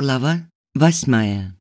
Глава восьмая.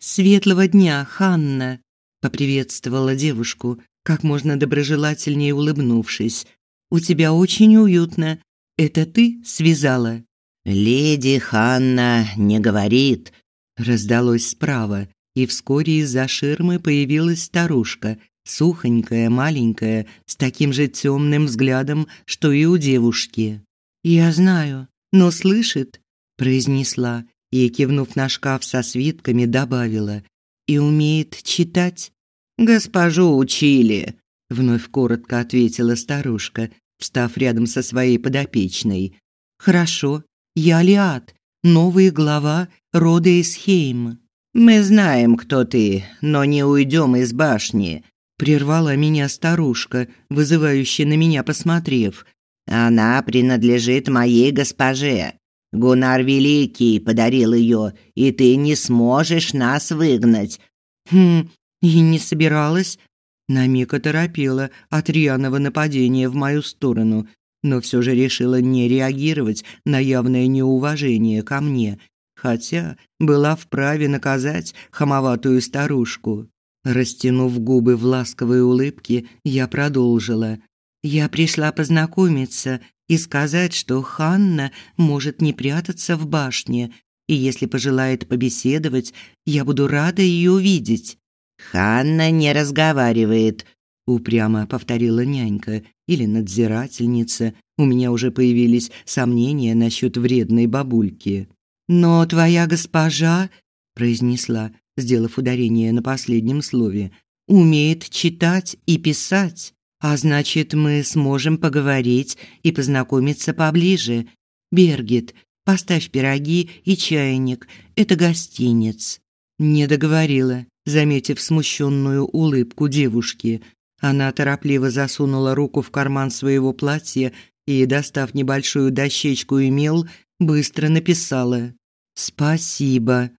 Светлого дня, Ханна, поприветствовала девушку, как можно доброжелательнее улыбнувшись. У тебя очень уютно. Это ты связала? Леди Ханна не говорит, раздалось справа, и вскоре из-за ширмы появилась старушка, сухонькая, маленькая, с таким же темным взглядом, что и у девушки. Я знаю, но слышит произнесла и, кивнув на шкаф со свитками, добавила: "И умеет читать". "Госпожу учили", вновь коротко ответила старушка, встав рядом со своей подопечной. "Хорошо, я Лиад, новый глава рода Исхейм. Мы знаем, кто ты, но не уйдем из башни", прервала меня старушка, вызывающе на меня посмотрев. Она принадлежит моей госпоже. Гунар Великий подарил ее, и ты не сможешь нас выгнать». «Хм, и не собиралась». На миг оторопела от рьяного нападения в мою сторону, но все же решила не реагировать на явное неуважение ко мне, хотя была вправе наказать хамоватую старушку. Растянув губы в ласковой улыбке, я продолжила. «Я пришла познакомиться и сказать, что Ханна может не прятаться в башне, и если пожелает побеседовать, я буду рада ее увидеть. Ханна не разговаривает, упрямо повторила нянька или надзирательница. У меня уже появились сомнения насчет вредной бабульки. Но твоя госпожа, произнесла, сделав ударение на последнем слове, умеет читать и писать. А значит, мы сможем поговорить и познакомиться поближе. Бергит, поставь пироги и чайник. Это гостиниц. Не договорила, заметив смущенную улыбку девушки. Она торопливо засунула руку в карман своего платья и, достав небольшую дощечку и мел, быстро написала: "Спасибо.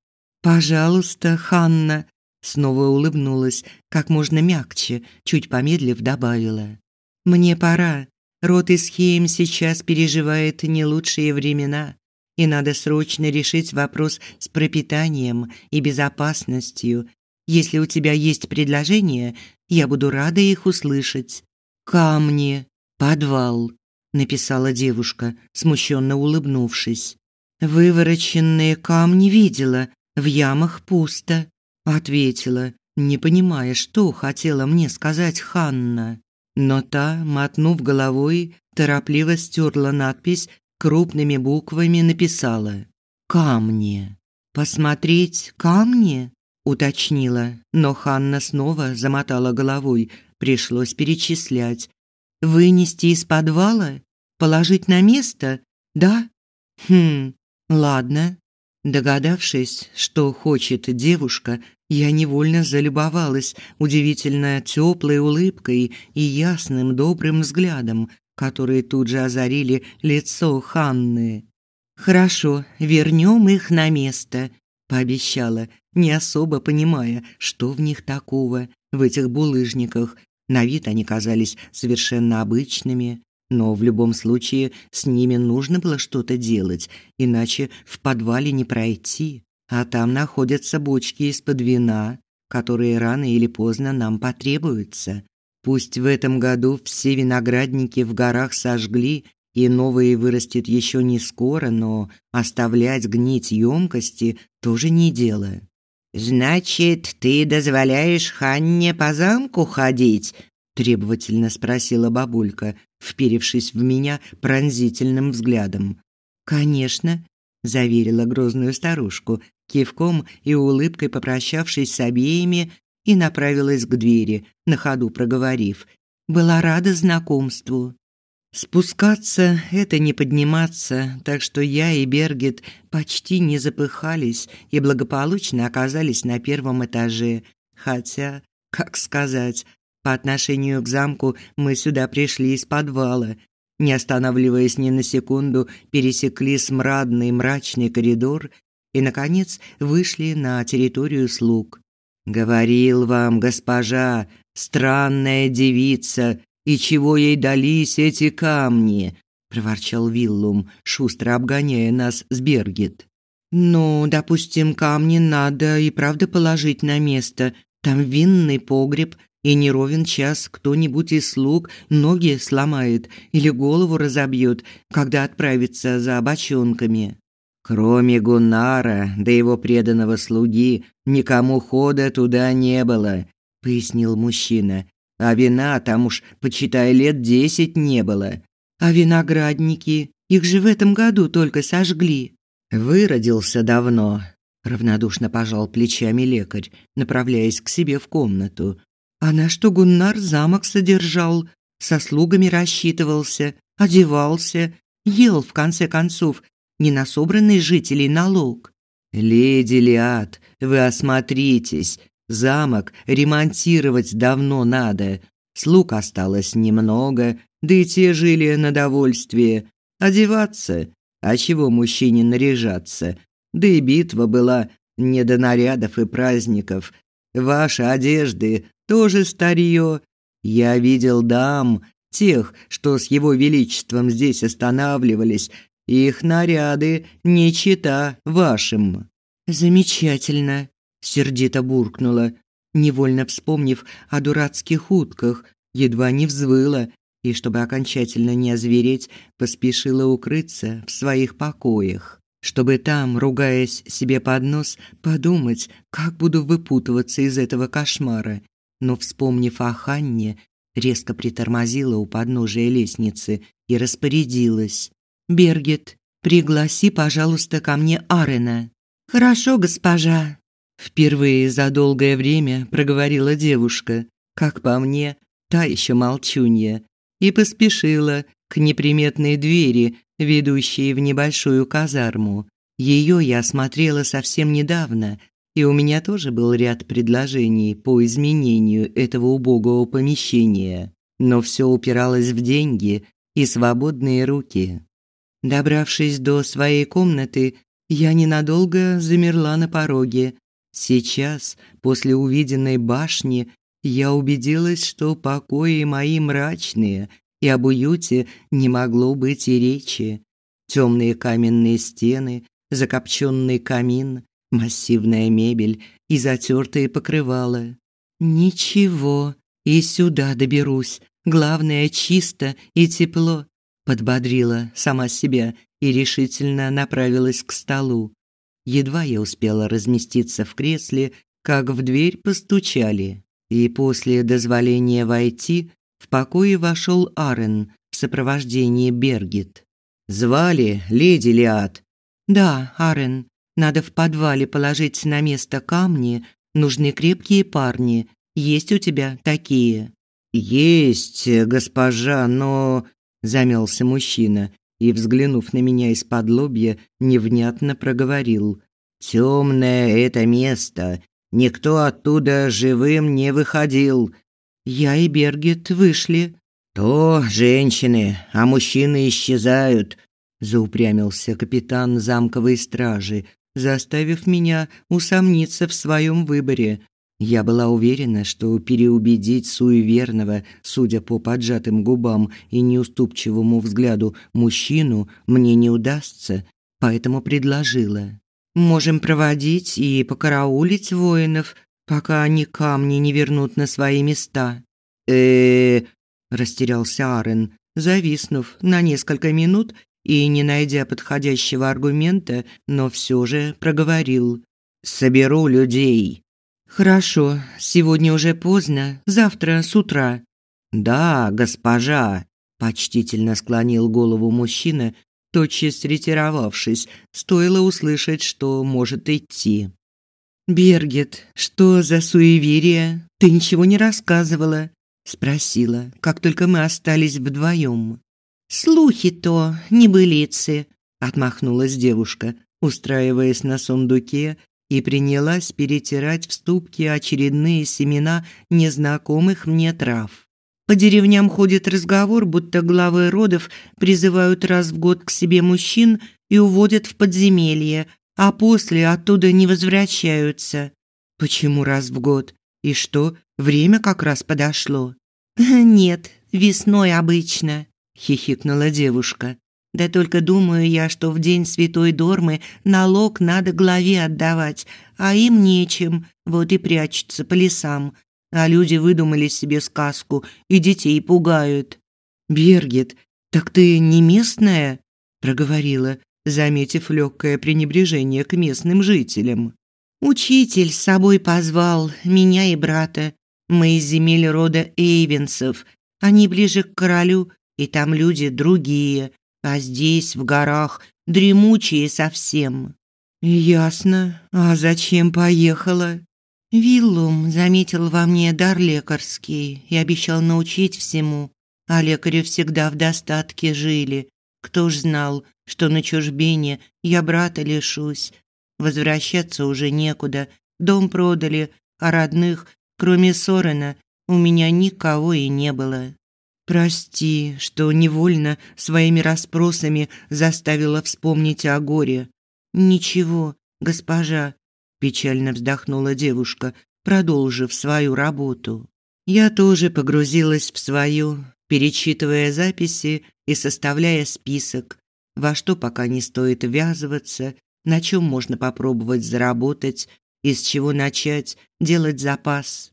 Пожалуйста, Ханна, Снова улыбнулась, как можно мягче, чуть помедлив добавила: "Мне пора. Род Исхеем сейчас переживает не лучшие времена, и надо срочно решить вопрос с пропитанием и безопасностью. Если у тебя есть предложения, я буду рада их услышать". "Камни, подвал", написала девушка, смущенно улыбнувшись. Вывороченные камни видела, в ямах пусто ответила, не понимая, что хотела мне сказать Ханна. Но та, мотнув головой, торопливо стерла надпись, крупными буквами написала: "Камни". Посмотреть камни? уточнила, но Ханна снова замотала головой, пришлось перечислять. Вынести из подвала? Положить на место? Да? Хм, ладно. Догадавшись, что хочет девушка, я невольно залюбовалась удивительно теплой улыбкой и ясным добрым взглядом, которые тут же озарили лицо Ханны. Хорошо, вернем их на место, пообещала, не особо понимая, что в них такого в этих булыжниках. На вид они казались совершенно обычными, но в любом случае с ними нужно было что-то делать, иначе в подвале не пройти а там находятся бочки из-под вина, которые рано или поздно нам потребуются. Пусть в этом году все виноградники в горах сожгли, и новые вырастет еще не скоро, но оставлять гнить емкости тоже не дело. Значит, ты дозволяешь Ханне по замку ходить? требовательно спросила бабулька, вперевшись в меня пронзительным взглядом. Конечно, заверила грозную старушку, кивком и улыбкой попрощавшись с обеими и направилась к двери, на ходу проговорив: "Была рада знакомству". Спускаться это не подниматься, так что я и Бергет почти не запыхались и благополучно оказались на первом этаже. Хотя, как сказать, по отношению к замку мы сюда пришли из подвала, не останавливаясь ни на секунду, пересекли смрадный мрачный коридор и наконец вышли на территорию слуг. Говорил вам, госпожа, странная девица, и чего ей дались эти камни, проворчал Виллум, шустро обгоняя нас с Бергит. Ну, допустим, камни надо и правда положить на место. Там винный погреб, и не ровен час кто-нибудь из слуг ноги сломает или голову разобьет, когда отправится за бочонками. Кроме Гуннара да его преданного слуги, никому хода туда не было, пояснил мужчина. А вина там уж, почитай, лет десять не было. А виноградники, их же в этом году только сожгли. Выродился давно, равнодушно пожал плечами лекарь, направляясь к себе в комнату. А на что Гуннар замок содержал, со слугами рассчитывался, одевался, ел в конце концов, не на собранный жителей налог. Леди Лиад, вы осмотритесь. Замок ремонтировать давно надо. Слуг осталось немного, да и те жили на довольствие. Одеваться? А чего мужчине наряжаться? Да и битва была не до нарядов и праздников. Ваши одежды тоже старье. Я видел дам, тех, что с его величеством здесь останавливались, их наряды не чита вашим. Замечательно, сердито буркнула, невольно вспомнив о дурацких утках, едва не взвыла и, чтобы окончательно не озвереть, поспешила укрыться в своих покоях, чтобы там, ругаясь себе под нос, подумать, как буду выпутываться из этого кошмара. Но, вспомнив о Ханне, резко притормозила у подножия лестницы и распорядилась. «Бергет, пригласи, пожалуйста, ко мне Арена». «Хорошо, госпожа», Впервые за долгое время проговорила девушка, как по мне, та еще молчунья, и поспешила к неприметной двери, ведущей в небольшую казарму. Ее я осмотрела совсем недавно, и у меня тоже был ряд предложений по изменению этого убогого помещения, но все упиралось в деньги и свободные руки. Добравшись до своей комнаты, я ненадолго замерла на пороге, Сейчас, после увиденной башни, я убедилась, что покои мои мрачные, и об уюте не могло быть и речи. Темные каменные стены, закопченный камин, массивная мебель и затертые покрывала. Ничего, и сюда доберусь. Главное чисто и тепло, подбодрила сама себя и решительно направилась к столу. Едва я успела разместиться в кресле, как в дверь постучали, и после дозволения войти в покое вошел Арен в сопровождении Бергит. Звали леди Лиад. Да, Арен, надо в подвале положить на место камни, нужны крепкие парни. Есть у тебя такие? Есть, госпожа, но замялся мужчина и, взглянув на меня из-под лобья, невнятно проговорил: «Темное это место. Никто оттуда живым не выходил. Я и Бергет вышли». «То женщины, а мужчины исчезают», – заупрямился капитан замковой стражи, заставив меня усомниться в своем выборе. Я была уверена, что переубедить суеверного, судя по поджатым губам и неуступчивому взгляду, мужчину мне не удастся, поэтому предложила. «Можем проводить и покараулить воинов, пока они камни не вернут на свои места». э растерялся Арен, зависнув на несколько минут и, не найдя подходящего аргумента, но все же проговорил. «Соберу людей». Хорошо, сегодня уже поздно, завтра с утра. Да, госпожа, почтительно склонил голову мужчина, тотчас ретировавшись, стоило услышать, что может идти. Бергет, что за суеверие? Ты ничего не рассказывала, спросила, как только мы остались вдвоем. Слухи-то, небылицы, отмахнулась девушка, устраиваясь на сундуке и принялась перетирать в ступке очередные семена незнакомых мне трав. По деревням ходит разговор, будто главы родов призывают раз в год к себе мужчин и уводят в подземелье, а после оттуда не возвращаются. Почему раз в год? И что, время как раз подошло? Нет, весной обычно, хихикнула девушка. Да только думаю я, что в день Святой Дормы налог надо главе отдавать, а им нечем, вот и прячутся по лесам. А люди выдумали себе сказку и детей пугают. «Бергит, так ты не местная?» – проговорила, заметив легкое пренебрежение к местным жителям. «Учитель с собой позвал меня и брата. Мы из земель рода Эйвенсов. Они ближе к королю, и там люди другие, а здесь, в горах, дремучие совсем». «Ясно. А зачем поехала?» Виллум заметил во мне дар лекарский и обещал научить всему. А лекари всегда в достатке жили. Кто ж знал, что на чужбине я брата лишусь. Возвращаться уже некуда. Дом продали, а родных, кроме Сорена, у меня никого и не было. Прости, что невольно своими расспросами заставила вспомнить о горе. Ничего, госпожа, печально вздохнула девушка, продолжив свою работу. Я тоже погрузилась в свою, перечитывая записи и составляя список, во что пока не стоит ввязываться, на чем можно попробовать заработать, из чего начать делать запас.